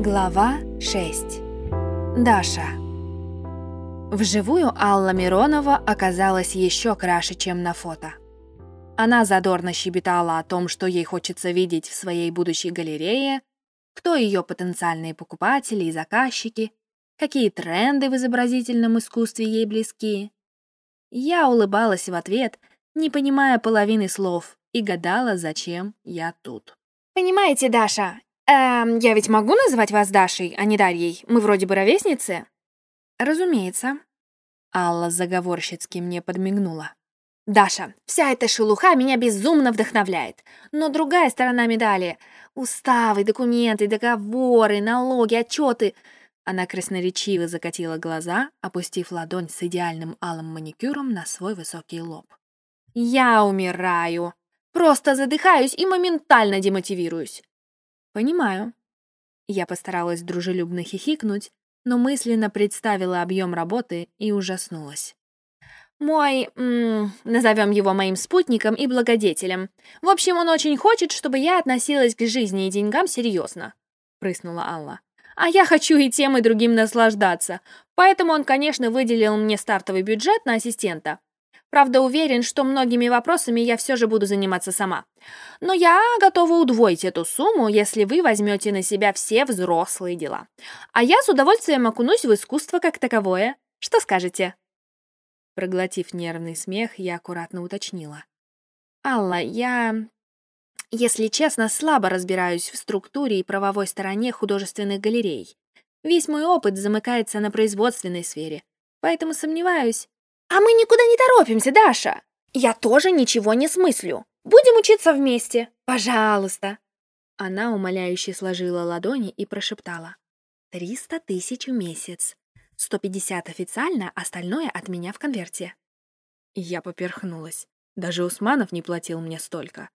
Глава 6. Даша. Вживую Алла Миронова оказалась еще краше, чем на фото. Она задорно щебетала о том, что ей хочется видеть в своей будущей галерее, кто ее потенциальные покупатели и заказчики, какие тренды в изобразительном искусстве ей близки. Я улыбалась в ответ, не понимая половины слов, и гадала, зачем я тут. «Понимаете, Даша, эм, я ведь могу называть вас Дашей, а не Дарьей? Мы вроде бы ровесницы?» «Разумеется». Алла заговорщицки мне подмигнула. «Даша, вся эта шелуха меня безумно вдохновляет. Но другая сторона медали — уставы, документы, договоры, налоги, отчеты — она красноречиво закатила глаза, опустив ладонь с идеальным алым маникюром на свой высокий лоб. «Я умираю! Просто задыхаюсь и моментально демотивируюсь!» «Понимаю». Я постаралась дружелюбно хихикнуть, но мысленно представила объем работы и ужаснулась. Мой, назовем его моим спутником и благодетелем. В общем, он очень хочет, чтобы я относилась к жизни и деньгам серьезно», — прыснула Алла. А я хочу и тем, и другим наслаждаться. Поэтому он, конечно, выделил мне стартовый бюджет на ассистента. Правда, уверен, что многими вопросами я все же буду заниматься сама. Но я готова удвоить эту сумму, если вы возьмете на себя все взрослые дела. А я с удовольствием окунусь в искусство как таковое. Что скажете?» Проглотив нервный смех, я аккуратно уточнила. «Алла, я если честно, слабо разбираюсь в структуре и правовой стороне художественных галерей. Весь мой опыт замыкается на производственной сфере, поэтому сомневаюсь. «А мы никуда не торопимся, Даша! Я тоже ничего не смыслю. Будем учиться вместе, пожалуйста!» Она умоляюще сложила ладони и прошептала. «Триста тысяч в месяц. Сто пятьдесят официально, остальное от меня в конверте». Я поперхнулась. Даже Усманов не платил мне столько.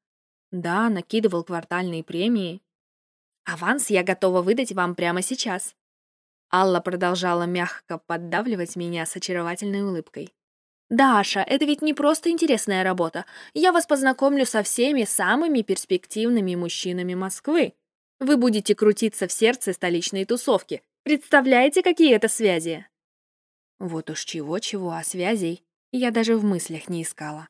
Да, накидывал квартальные премии. Аванс я готова выдать вам прямо сейчас. Алла продолжала мягко поддавливать меня с очаровательной улыбкой. «Даша, это ведь не просто интересная работа. Я вас познакомлю со всеми самыми перспективными мужчинами Москвы. Вы будете крутиться в сердце столичной тусовки. Представляете, какие это связи?» Вот уж чего-чего, а связей я даже в мыслях не искала.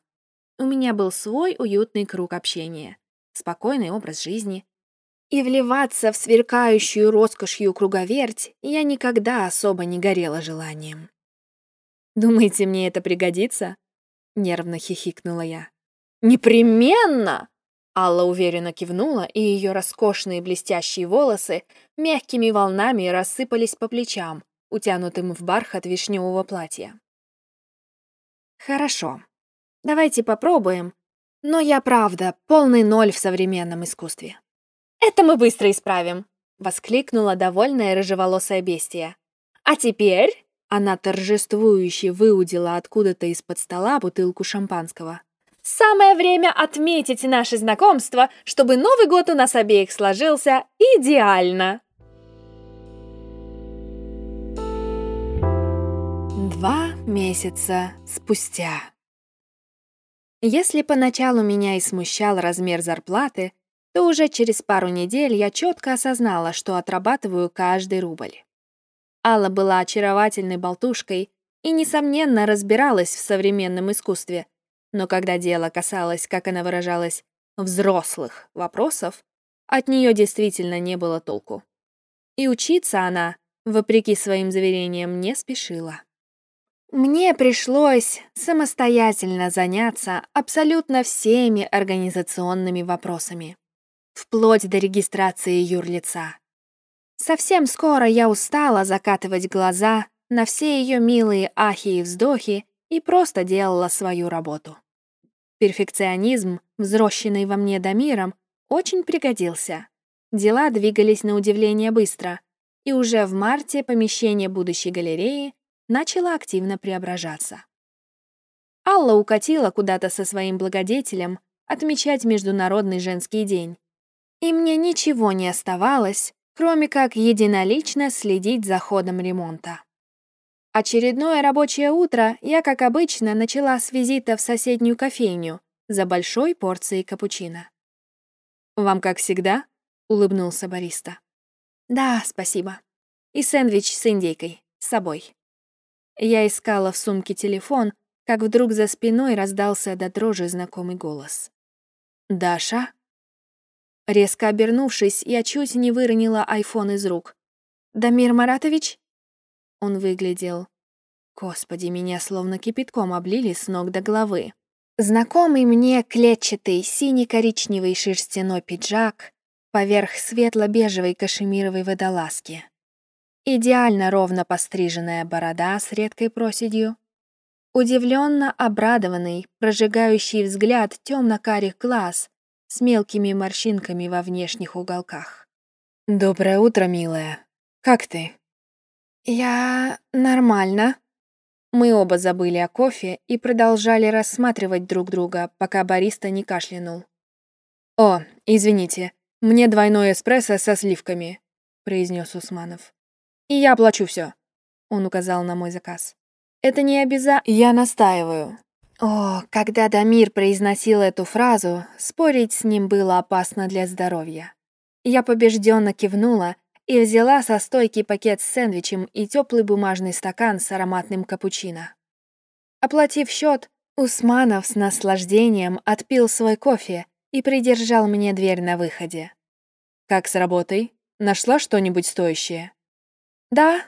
У меня был свой уютный круг общения, спокойный образ жизни. И вливаться в сверкающую роскошью круговерть я никогда особо не горела желанием. «Думаете, мне это пригодится?» — нервно хихикнула я. «Непременно!» Алла уверенно кивнула, и ее роскошные блестящие волосы мягкими волнами рассыпались по плечам, утянутым в бархат вишневого платья. «Хорошо», Давайте попробуем. Но я правда полный ноль в современном искусстве. Это мы быстро исправим, воскликнула довольная рыжеволосая бестия. А теперь она торжествующе выудила откуда-то из-под стола бутылку шампанского. Самое время отметить наше знакомство, чтобы Новый год у нас обеих сложился идеально. Два месяца спустя. Если поначалу меня и смущал размер зарплаты, то уже через пару недель я четко осознала, что отрабатываю каждый рубль. Алла была очаровательной болтушкой и, несомненно, разбиралась в современном искусстве, но когда дело касалось, как она выражалась, взрослых вопросов, от нее действительно не было толку. И учиться она, вопреки своим заверениям, не спешила. Мне пришлось самостоятельно заняться абсолютно всеми организационными вопросами, вплоть до регистрации юрлица. Совсем скоро я устала закатывать глаза на все ее милые ахи и вздохи и просто делала свою работу. Перфекционизм, взросшенный во мне Дамиром, очень пригодился. Дела двигались на удивление быстро, и уже в марте помещение будущей галереи начала активно преображаться. Алла укатила куда-то со своим благодетелем отмечать Международный женский день. И мне ничего не оставалось, кроме как единолично следить за ходом ремонта. Очередное рабочее утро я, как обычно, начала с визита в соседнюю кофейню за большой порцией капучино. «Вам как всегда?» — улыбнулся бариста. Да, спасибо. И сэндвич с индейкой. С собой. Я искала в сумке телефон, как вдруг за спиной раздался до дрожи знакомый голос. «Даша?» Резко обернувшись, я чуть не выронила айфон из рук. «Дамир Маратович?» Он выглядел... Господи, меня словно кипятком облили с ног до головы. Знакомый мне клетчатый синий-коричневый шерстяной пиджак поверх светло-бежевой кашемировой водолазки. Идеально ровно постриженная борода с редкой проседью. Удивленно обрадованный, прожигающий взгляд темно-карих глаз с мелкими морщинками во внешних уголках. «Доброе утро, милая. Как ты?» «Я... нормально», мы оба забыли о кофе и продолжали рассматривать друг друга, пока бариста не кашлянул. «О, извините, мне двойной эспрессо со сливками», — произнес Усманов. «И я оплачу все», — он указал на мой заказ. «Это не обяза... Я настаиваю». О, когда Дамир произносил эту фразу, спорить с ним было опасно для здоровья. Я побежденно кивнула и взяла со стойки пакет с сэндвичем и теплый бумажный стакан с ароматным капучино. Оплатив счет, Усманов с наслаждением отпил свой кофе и придержал мне дверь на выходе. «Как с работой? Нашла что-нибудь стоящее?» «Да».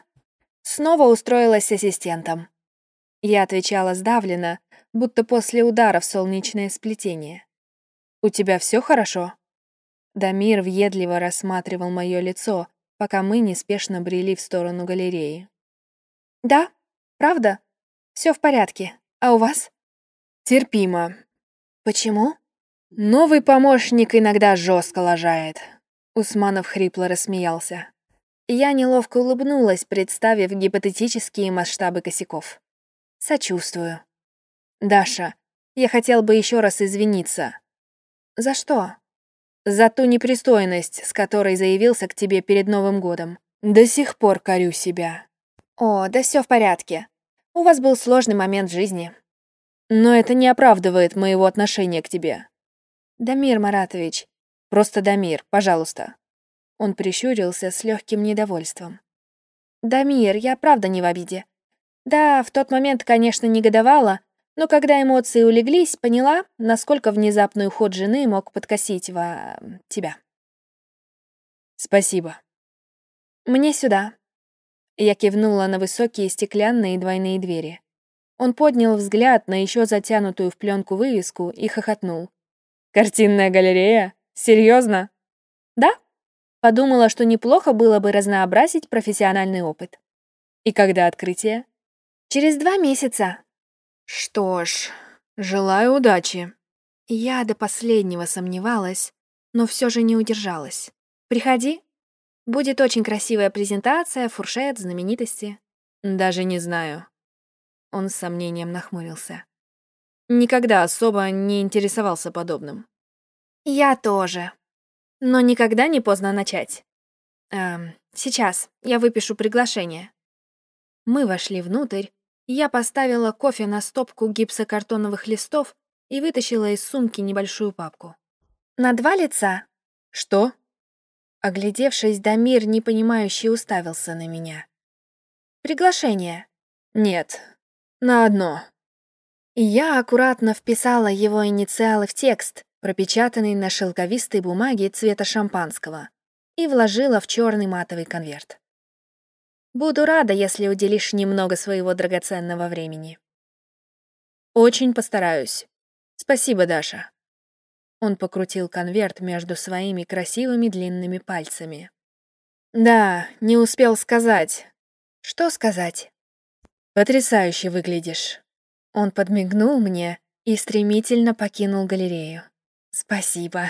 Снова устроилась ассистентом. Я отвечала сдавленно, будто после удара в солнечное сплетение. «У тебя все хорошо?» Дамир въедливо рассматривал мое лицо, пока мы неспешно брели в сторону галереи. «Да, правда? Все в порядке. А у вас?» «Терпимо». «Почему?» «Новый помощник иногда жестко лажает», — Усманов хрипло рассмеялся. Я неловко улыбнулась, представив гипотетические масштабы косяков. «Сочувствую». «Даша, я хотел бы еще раз извиниться». «За что?» за ту непристойность, с которой заявился к тебе перед Новым годом. До сих пор корю себя. О, да все в порядке. У вас был сложный момент в жизни. Но это не оправдывает моего отношения к тебе. Дамир Маратович, просто Дамир, пожалуйста. Он прищурился с легким недовольством. Дамир, я правда не в обиде. Да, в тот момент, конечно, негодовала, но когда эмоции улеглись, поняла, насколько внезапный уход жены мог подкосить во... тебя. «Спасибо». «Мне сюда». Я кивнула на высокие стеклянные двойные двери. Он поднял взгляд на еще затянутую в пленку вывеску и хохотнул. «Картинная галерея? Серьезно?» «Да». Подумала, что неплохо было бы разнообразить профессиональный опыт. «И когда открытие?» «Через два месяца», что ж, желаю удачи. Я до последнего сомневалась, но все же не удержалась. Приходи. Будет очень красивая презентация, фуршет, знаменитости. Даже не знаю. Он с сомнением нахмурился. Никогда особо не интересовался подобным. Я тоже. Но никогда не поздно начать. Эм, сейчас я выпишу приглашение. Мы вошли внутрь, я поставила кофе на стопку гипсокартоновых листов и вытащила из сумки небольшую папку. «На два лица?» «Что?» Оглядевшись, Дамир, непонимающе уставился на меня. «Приглашение?» «Нет, на одно». я аккуратно вписала его инициалы в текст, пропечатанный на шелковистой бумаге цвета шампанского, и вложила в черный матовый конверт. Буду рада, если уделишь немного своего драгоценного времени. Очень постараюсь. Спасибо, Даша. Он покрутил конверт между своими красивыми длинными пальцами. Да, не успел сказать. Что сказать? Потрясающе выглядишь. Он подмигнул мне и стремительно покинул галерею. Спасибо.